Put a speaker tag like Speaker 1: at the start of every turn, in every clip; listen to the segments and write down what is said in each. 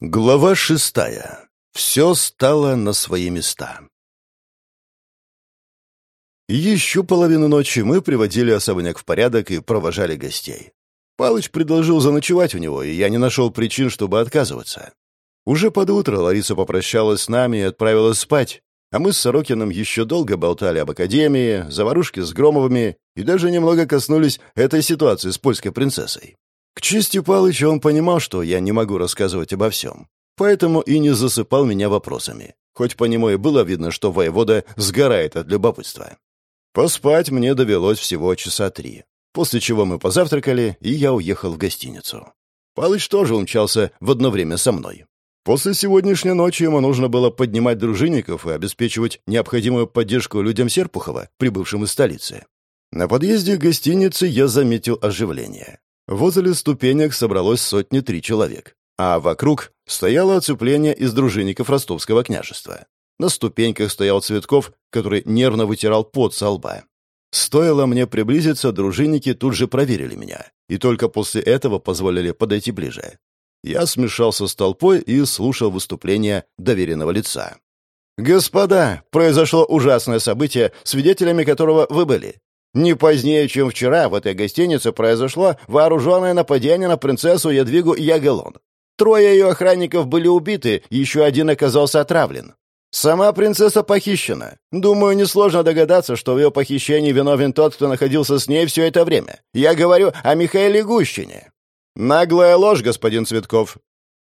Speaker 1: Глава шестая. Все стало на свои места. Еще половину ночи мы приводили особняк в порядок и провожали гостей. Палыч предложил заночевать у него, и я не нашел причин, чтобы отказываться. Уже под утро Лариса попрощалась с нами и отправилась спать, а мы с Сорокиным еще долго болтали об Академии, заварушке с Громовыми и даже немного коснулись этой ситуации с польской принцессой. К чести Палыча он понимал, что я не могу рассказывать обо всем, поэтому и не засыпал меня вопросами, хоть по нему и было видно, что воевода сгорает от любопытства. Поспать мне довелось всего часа три, после чего мы позавтракали, и я уехал в гостиницу. Палыч тоже умчался в одно время со мной. После сегодняшней ночи ему нужно было поднимать дружинников и обеспечивать необходимую поддержку людям Серпухова, прибывшим из столицы. На подъезде к гостинице я заметил оживление. Возле ступенек собралось сотни три человек, а вокруг стояло оцепление из дружинников ростовского княжества. На ступеньках стоял Цветков, который нервно вытирал пот со лба. Стоило мне приблизиться, дружинники тут же проверили меня, и только после этого позволили подойти ближе. Я смешался с толпой и слушал выступление доверенного лица. «Господа, произошло ужасное событие, свидетелями которого вы были. Не позднее, чем вчера, в этой гостинице произошло вооруженное нападение на принцессу Ядвигу Ягелон. Трое ее охранников были убиты, еще один оказался отравлен. Сама принцесса похищена. Думаю, несложно догадаться, что в ее похищении виновен тот, кто находился с ней все это время. Я говорю о Михаиле Гущине. Наглая ложь, господин Цветков.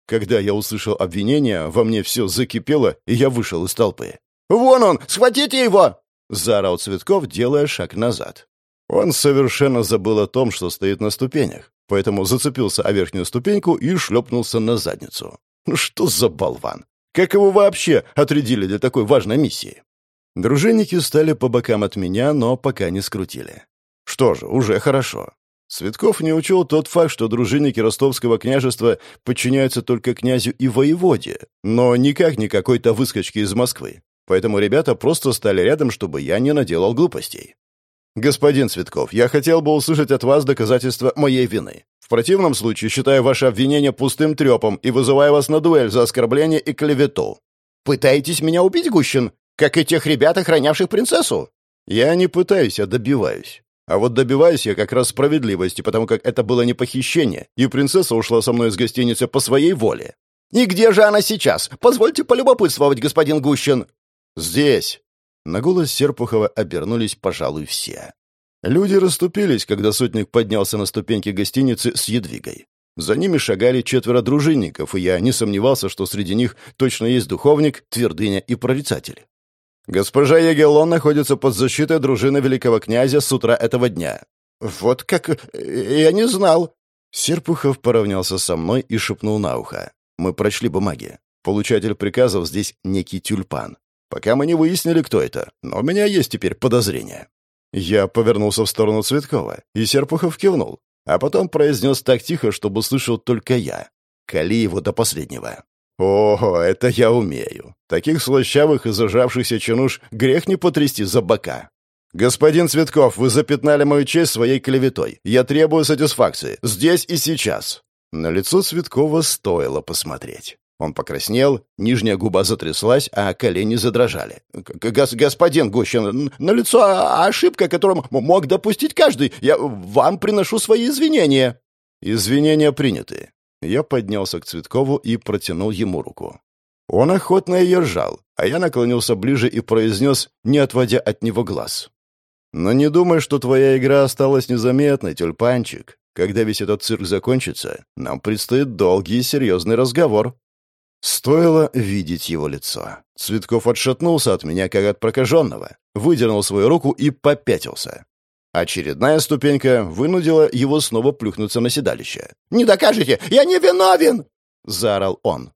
Speaker 1: Когда я услышал обвинение, во мне все закипело, и я вышел из толпы. «Вон он! Схватите его!» — заорал Цветков, делая шаг назад. Он совершенно забыл о том, что стоит на ступенях, поэтому зацепился о верхнюю ступеньку и шлепнулся на задницу. Ну что за болван? Как его вообще отрядили для такой важной миссии? Дружинники стали по бокам от меня, но пока не скрутили. Что же, уже хорошо. Светков не учел тот факт, что дружинники ростовского княжества подчиняются только князю и воеводе, но никак не какой-то выскочке из Москвы. Поэтому ребята просто стали рядом, чтобы я не наделал глупостей. «Господин Цветков, я хотел бы услышать от вас доказательства моей вины. В противном случае считаю ваше обвинение пустым трепом и вызываю вас на дуэль за оскорбление и клевету». «Пытаетесь меня убить, Гущин? Как и тех ребят, охранявших принцессу?» «Я не пытаюсь, а добиваюсь. А вот добиваюсь я как раз справедливости, потому как это было не похищение, и принцесса ушла со мной из гостиницы по своей воле».
Speaker 2: «И где же она сейчас? Позвольте полюбопытствовать, господин Гущин».
Speaker 1: «Здесь!» На голос Серпухова обернулись, пожалуй, все. Люди расступились, когда сотник поднялся на ступеньки гостиницы с едвигой. За ними шагали четверо дружинников, и я не сомневался, что среди них точно есть духовник, твердыня и прорицатель. Госпожа Егелон находится под защитой дружины великого князя с утра этого дня.
Speaker 2: Вот как... Я не знал.
Speaker 1: Серпухов поравнялся со мной и шепнул на ухо. Мы прочли бумаги. Получатель приказов здесь некий тюльпан. Пока мы не выяснили, кто это, но у меня есть теперь подозрения». Я повернулся в сторону Цветкова, и Серпухов кивнул, а потом произнес так тихо, чтобы слышал только я. «Кали его до последнего». «Ого, это я умею. Таких слащавых и зажавшихся чинуш грех не потрясти за бока». «Господин Цветков, вы запятнали мою честь своей клеветой. Я требую сатисфакции. Здесь и сейчас». На лицо Цветкова стоило посмотреть. Он покраснел, нижняя губа затряслась, а колени задрожали.
Speaker 2: Гос «Господин Гущин, на лицо ошибка, которую мог допустить каждый. Я вам приношу свои извинения».
Speaker 1: «Извинения приняты». Я поднялся к Цветкову и протянул ему руку. Он охотно ее сжал, а я наклонился ближе и произнес, не отводя от него глаз. «Но не думай, что твоя игра осталась незаметной, тюльпанчик. Когда весь этот цирк закончится, нам предстоит долгий и серьезный разговор». Стоило видеть его лицо. Цветков отшатнулся от меня, как от прокаженного, выдернул свою руку и попятился. Очередная ступенька вынудила его снова плюхнуться на седалище.
Speaker 2: «Не докажете! Я не виновен!»
Speaker 1: — заорал он.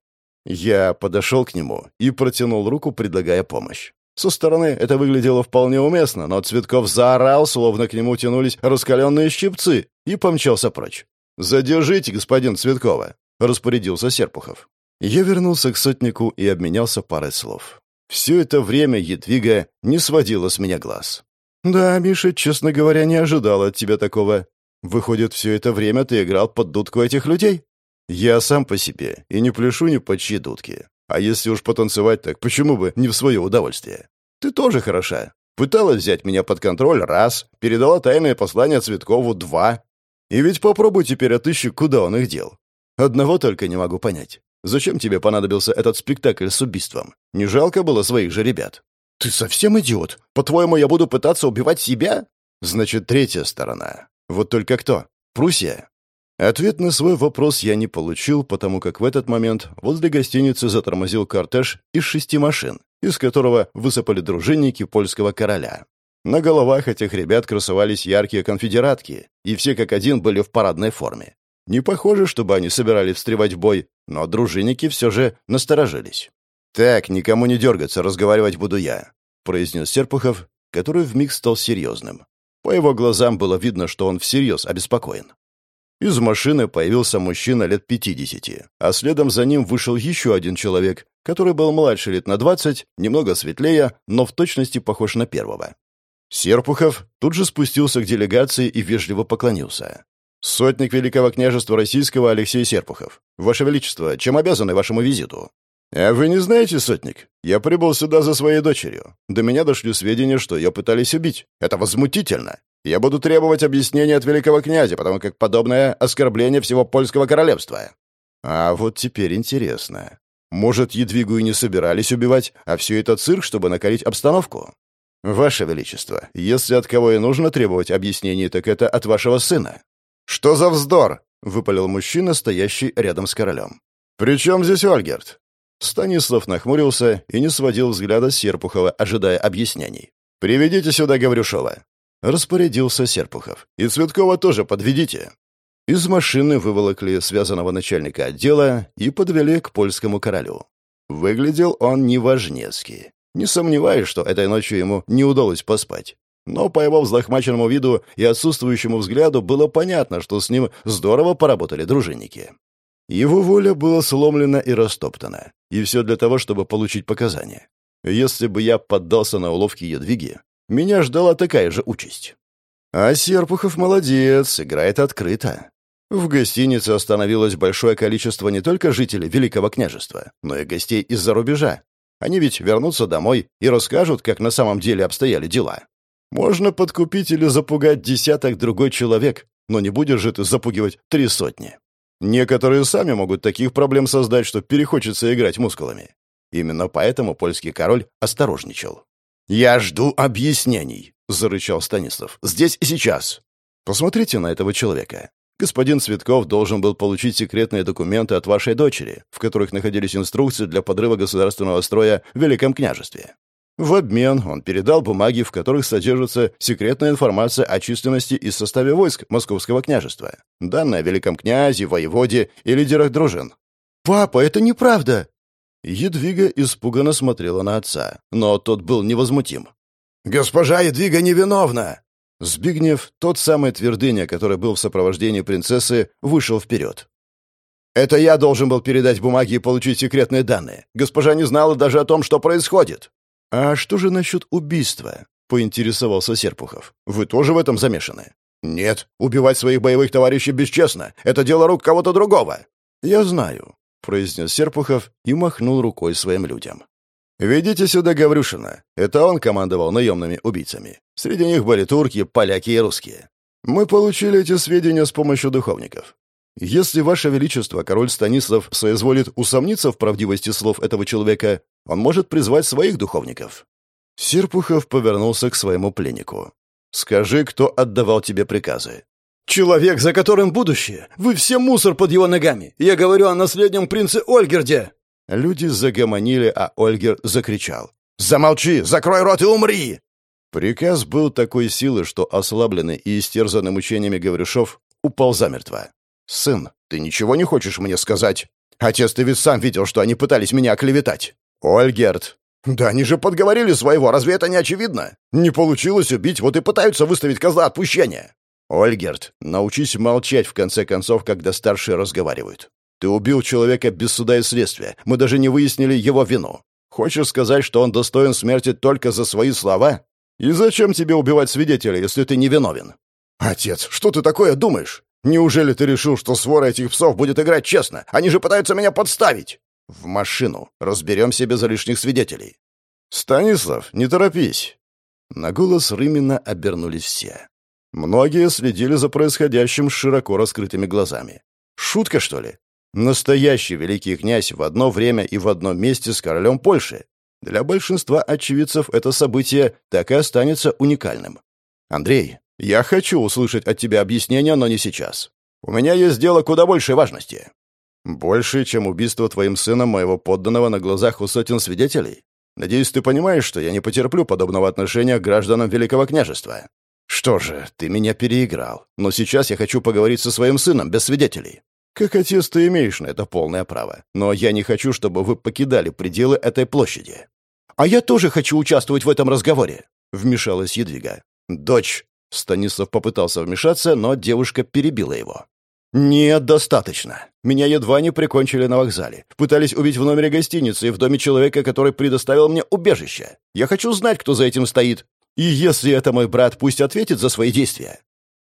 Speaker 1: Я подошел к нему и протянул руку, предлагая помощь. Со стороны это выглядело вполне уместно, но Цветков заорал, словно к нему тянулись раскаленные щипцы, и помчался прочь. «Задержите, господин Цветкова», — распорядился Серпухов. Я вернулся к сотнику и обменялся парой слов. Все это время Едвига не сводила с меня глаз. «Да, Миша, честно говоря, не ожидал от тебя такого. Выходит, все это время ты играл под дудку этих людей?» Я сам по себе и не пляшу ни под чьи дудки. А если уж потанцевать, так почему бы не в свое удовольствие? Ты тоже хороша. Пыталась взять меня под контроль — раз, передала тайное послание Цветкову — два. И ведь попробуй теперь отыщи, куда он их дел. Одного только не могу понять. Зачем тебе понадобился этот спектакль с убийством? Не жалко было своих же ребят?
Speaker 2: Ты совсем идиот? По-твоему, я буду пытаться убивать себя?
Speaker 1: Значит, третья сторона. Вот только кто? Пруссия? Ответ на свой вопрос я не получил, потому как в этот момент возле гостиницы затормозил кортеж из шести машин, из которого высыпали дружинники польского короля. На головах этих ребят красовались яркие конфедератки, и все как один были в парадной форме. Не похоже, чтобы они собирались встревать в бой, но дружинники все же насторожились. «Так, никому не дергаться, разговаривать буду я», — произнес Серпухов, который вмиг стал серьезным. По его глазам было видно, что он всерьез обеспокоен. Из машины появился мужчина лет 50, а следом за ним вышел еще один человек, который был младше лет на 20, немного светлее, но в точности похож на первого. Серпухов тут же спустился к делегации и вежливо поклонился. «Сотник Великого княжества Российского Алексей Серпухов. Ваше Величество, чем обязаны вашему визиту?» «А вы не знаете, сотник? Я прибыл сюда за своей дочерью. До меня дошли сведения, что ее пытались убить. Это возмутительно. Я буду требовать объяснения от великого князя, потому как подобное оскорбление всего польского королевства. А вот теперь интересно. Может, Едвигу и не собирались убивать, а все это цирк, чтобы накалить обстановку? Ваше Величество, если от кого и нужно требовать объяснений, так это от вашего сына. Что за вздор? выпалил мужчина, стоящий рядом с королем. «При чем здесь Ольгерт?» Станислав нахмурился и не сводил взгляда Серпухова, ожидая объяснений. «Приведите сюда Гаврюшова распорядился Серпухов. «И Цветкова тоже подведите». Из машины выволокли связанного начальника отдела и подвели к польскому королю. Выглядел он неважнецки. Не сомневаюсь, что этой ночью ему не удалось поспать. Но по его взлохмаченному виду и отсутствующему взгляду было понятно, что с ним здорово поработали дружинники. Его воля была сломлена и растоптана. И все для того, чтобы получить показания. Если бы я поддался на уловки Едвиги, меня ждала такая же участь. А Серпухов молодец, играет открыто. В гостинице остановилось большое количество не только жителей Великого княжества, но и гостей из-за рубежа. Они ведь вернутся домой и расскажут, как на самом деле обстояли дела. Можно подкупить или запугать десяток другой человек, но не будешь же ты запугивать три сотни. Некоторые сами могут таких проблем создать, что перехочется играть мускулами. Именно поэтому польский король осторожничал. «Я жду объяснений», — зарычал Станислав. «Здесь и сейчас». «Посмотрите на этого человека. Господин Цветков должен был получить секретные документы от вашей дочери, в которых находились инструкции для подрыва государственного строя в Великом княжестве. В обмен он передал бумаги, в которых содержится секретная информация о численности и составе войск Московского княжества, данные о великом князе, воеводе и лидерах дружин. «Папа, это неправда!» Едвига испуганно смотрела на отца, но тот был невозмутим. «Госпожа Едвига невиновна!» Збигнев, тот самый твердыня, который был в сопровождении принцессы, вышел вперед. «Это я должен был передать бумаги и получить секретные данные. Госпожа не знала даже о том, что происходит». «А что же насчет убийства?» — поинтересовался Серпухов. «Вы тоже в этом замешаны?» «Нет, убивать своих боевых товарищей бесчестно. Это дело рук кого-то другого». «Я знаю произнес Серпухов и махнул рукой своим людям. «Ведите сюда Гаврюшина. Это он командовал наемными убийцами. Среди них были турки, поляки и русские. Мы получили эти сведения с помощью духовников. Если, Ваше Величество, король Станислав соизволит усомниться в правдивости слов этого человека, он может призвать своих духовников». Серпухов повернулся к своему пленнику. «Скажи, кто отдавал тебе приказы?» «Человек, за которым будущее! Вы все мусор под его ногами! Я говорю о наследнем принце Ольгерде!» Люди загомонили, а Ольгер закричал. «Замолчи! Закрой рот и умри!» Приказ был такой силы, что ослабленный и истерзанный мучениями Гаврюшов упал замертво. «Сын, ты ничего не хочешь мне сказать? Отец, ты ведь сам видел, что они пытались меня оклеветать!» «Ольгерт!» «Да они же подговорили своего, разве это не очевидно? Не получилось убить, вот и пытаются выставить козла отпущения!» «Ольгерт, научись молчать, в конце концов, когда старшие разговаривают. Ты убил человека без суда и следствия. Мы даже не выяснили его вину. Хочешь сказать, что он достоин смерти только за свои слова? И зачем тебе убивать свидетеля, если ты не виновен?» «Отец, что ты такое думаешь?
Speaker 2: Неужели ты решил, что свора этих псов будет играть честно? Они же пытаются меня подставить!» «В машину. Разберемся без лишних свидетелей».
Speaker 1: «Станислав, не торопись!» На голос Рымина обернулись все. Многие следили за происходящим с широко раскрытыми глазами. Шутка, что ли? Настоящий великий князь в одно время и в одном месте с королем Польши. Для большинства очевидцев это событие так и останется уникальным. Андрей, я хочу услышать от тебя объяснение, но не сейчас. У меня есть дело куда большей важности. Больше, чем убийство твоим сыном моего подданного на глазах у сотен свидетелей? Надеюсь, ты понимаешь, что я не потерплю подобного отношения к гражданам Великого княжества. Что же, ты меня переиграл. Но сейчас я хочу поговорить со своим сыном без свидетелей. Как отец ты имеешь на это полное право. Но я не хочу, чтобы вы покидали пределы этой площади. А я тоже хочу участвовать в этом разговоре, вмешалась Едвига. Дочь. Станислав попытался вмешаться, но девушка перебила его. «Нет, достаточно. Меня едва не прикончили на вокзале. Пытались убить в номере гостиницы и в доме человека, который предоставил мне убежище. Я хочу знать, кто за этим стоит. И если это мой брат, пусть ответит за свои действия.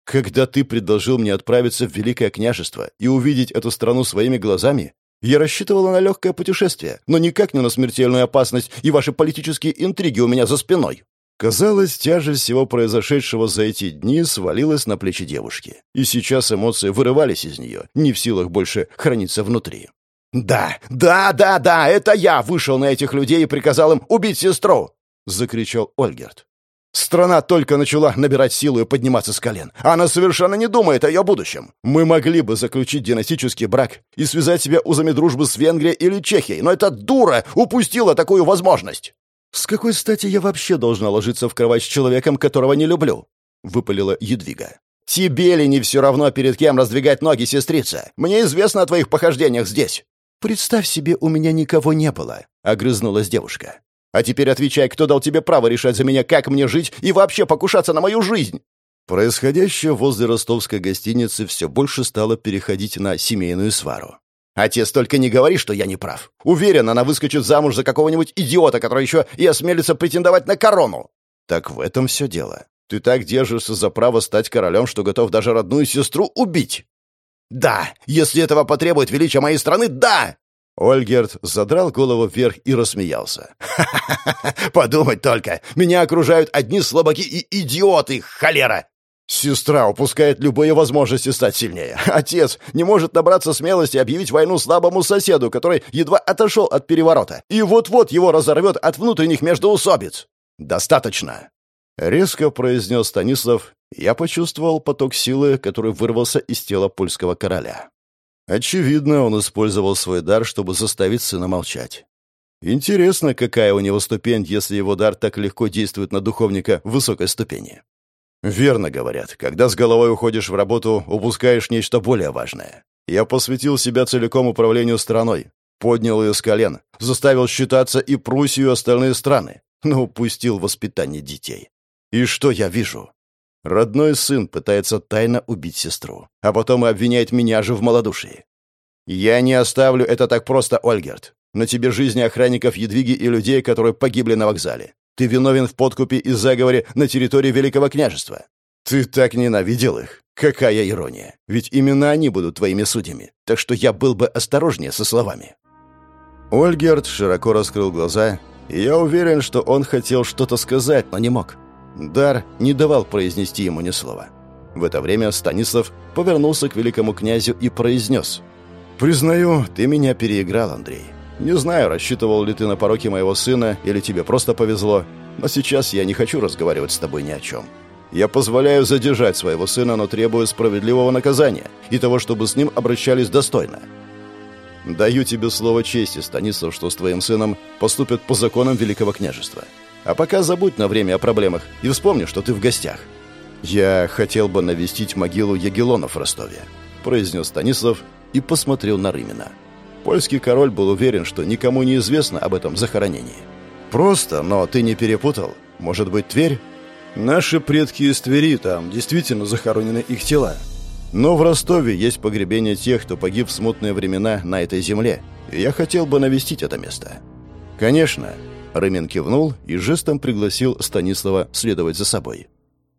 Speaker 1: Когда ты предложил мне отправиться в Великое княжество и увидеть эту страну своими глазами, я рассчитывала на легкое путешествие, но никак не на смертельную опасность и ваши политические интриги у меня за спиной. Казалось, тяжесть всего произошедшего за эти дни свалилась на плечи девушки, и сейчас эмоции вырывались из нее, не в силах больше храниться внутри. «Да, да, да, да, это я вышел на этих людей и приказал им убить сестру!» — закричал Ольгерт. Страна только начала набирать силу и подниматься с колен. Она совершенно не думает о ее будущем. Мы могли бы заключить династический брак и связать себя узами дружбы с Венгрией или Чехией, но эта дура упустила такую возможность. «С какой стати я вообще должна ложиться в кровать с человеком, которого не люблю?» — выпалила Едвига. «Тебе ли не все равно, перед кем раздвигать ноги, сестрица? Мне известно о твоих похождениях здесь». «Представь себе, у меня никого не было», — огрызнулась девушка. «А теперь отвечай, кто дал тебе право решать за меня, как мне жить и вообще покушаться на мою жизнь?» Происходящее возле ростовской гостиницы все больше стало переходить на семейную свару. Отец, только не говори, что я не прав. Уверен, она выскочит замуж за какого-нибудь идиота, который еще и осмелится претендовать на корону. Так в этом все дело. Ты так держишься за право стать королем, что готов даже родную сестру убить. Да, если этого потребует величие моей страны, да! Ольгерт задрал голову вверх и рассмеялся. «Ха-ха-ха! Подумать только! Меня окружают одни слабаки и идиоты, холера! Сестра упускает любые возможности стать сильнее. Отец не может набраться смелости объявить войну слабому соседу, который едва отошел от переворота, и вот-вот его разорвет от внутренних междоусобиц. «Достаточно!» — резко произнес Станислав. Я почувствовал поток силы, который вырвался из тела польского короля. Очевидно, он использовал свой дар, чтобы заставить сына молчать. Интересно, какая у него ступень, если его дар так легко действует на духовника высокой ступени. Верно говорят, когда с головой уходишь в работу, упускаешь нечто более важное. Я посвятил себя целиком управлению страной, поднял ее с колен, заставил считаться и Пруссию и остальные страны, но упустил воспитание детей. И что я вижу? Родной сын пытается тайно убить сестру, а потом и обвиняет меня же в малодушии. Я не оставлю это так просто, Ольгерт. На тебе жизни охранников Едвиги и людей, которые погибли на вокзале. Ты виновен в подкупе и заговоре на территории Великого княжества. Ты так ненавидел их. Какая ирония. Ведь именно они будут твоими судьями. Так что я был бы осторожнее со словами. Ольгерт широко раскрыл глаза, и я уверен, что он хотел что-то сказать, но не мог. Дар не давал произнести ему ни слова. В это время Станислав повернулся к великому князю и произнес. «Признаю, ты меня переиграл, Андрей. Не знаю, рассчитывал ли ты на пороки моего сына, или тебе просто повезло, но сейчас я не хочу разговаривать с тобой ни о чем. Я позволяю задержать своего сына, но требую справедливого наказания и того, чтобы с ним обращались достойно. Даю тебе слово чести, Станислав, что с твоим сыном поступят по законам Великого княжества. А пока забудь на время о проблемах и вспомни, что ты в гостях. Я хотел бы навестить могилу Ягелонов в Ростове, произнес Станислав и посмотрел на Рымина. Польский король был уверен, что никому не известно об этом захоронении. «Просто, но ты не перепутал? Может быть, Тверь?» «Наши предки из Твери, там действительно захоронены их тела. Но в Ростове есть погребение тех, кто погиб в смутные времена на этой земле, и я хотел бы навестить это место». «Конечно». Рымин кивнул и жестом пригласил Станислава следовать за собой.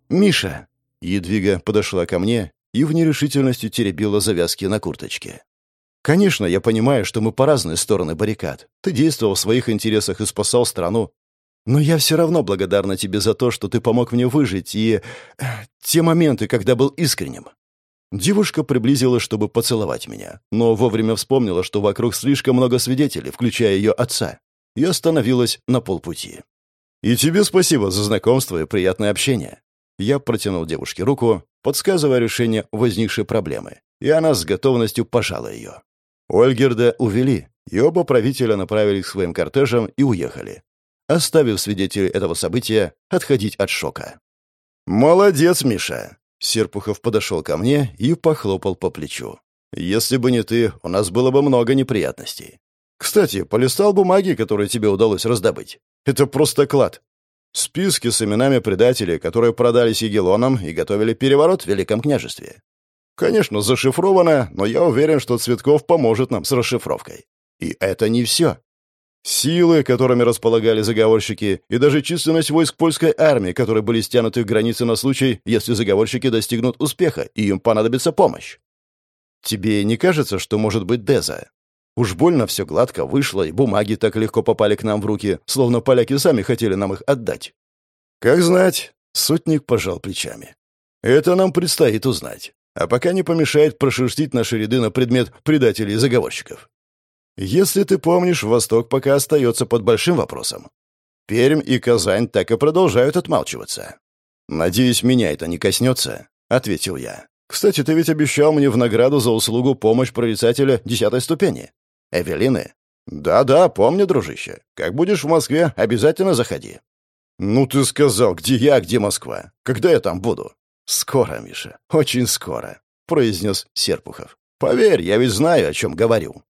Speaker 1: «Миша!» Едвига подошла ко мне и в нерешительности теребила завязки на курточке. «Конечно, я понимаю, что мы по разные стороны баррикад. Ты действовал в своих интересах и спасал страну. Но я все равно благодарна тебе за то, что ты помог мне выжить, и... Э, те моменты, когда был искренним». Девушка приблизилась, чтобы поцеловать меня, но вовремя вспомнила, что вокруг слишком много свидетелей, включая ее отца, и остановилась на полпути. «И тебе спасибо за знакомство и приятное общение». Я протянул девушке руку, подсказывая решение возникшей проблемы, и она с готовностью пожала ее. Ольгерда увели, и оба правителя направились к своим кортежам и уехали, оставив свидетелей этого события отходить от шока. «Молодец, Миша!» Серпухов подошел ко мне и похлопал по плечу. «Если бы не ты, у нас было бы много неприятностей. Кстати, полистал бумаги, которые тебе удалось раздобыть. Это просто клад. Списки с именами предателей, которые продались Егелонам и готовили переворот в Великом княжестве. Конечно, зашифровано, но я уверен, что Цветков поможет нам с расшифровкой. И это не все. Силы, которыми располагали заговорщики, и даже численность войск польской армии, которые были стянуты к границе на случай, если заговорщики достигнут успеха, и им понадобится помощь. Тебе не кажется, что может быть Деза? Уж больно все гладко вышло, и бумаги так легко попали к нам в руки, словно поляки сами хотели нам их отдать. Как знать, сотник пожал плечами. Это нам предстоит узнать. А пока не помешает прошерстить наши ряды на предмет предателей и заговорщиков. Если ты помнишь, Восток пока остается под большим вопросом. Пермь и Казань так и продолжают отмалчиваться. «Надеюсь, меня это не коснется», — ответил я. «Кстати, ты ведь обещал мне в награду за услугу помощь прорицателя десятой ступени. Эвелины?» «Да-да, помню, дружище. Как будешь в Москве, обязательно заходи». «Ну ты сказал, где я, где Москва. Когда я там буду?» «Скоро, Миша, очень скоро», — произнес Серпухов. «Поверь, я ведь знаю, о чем говорю».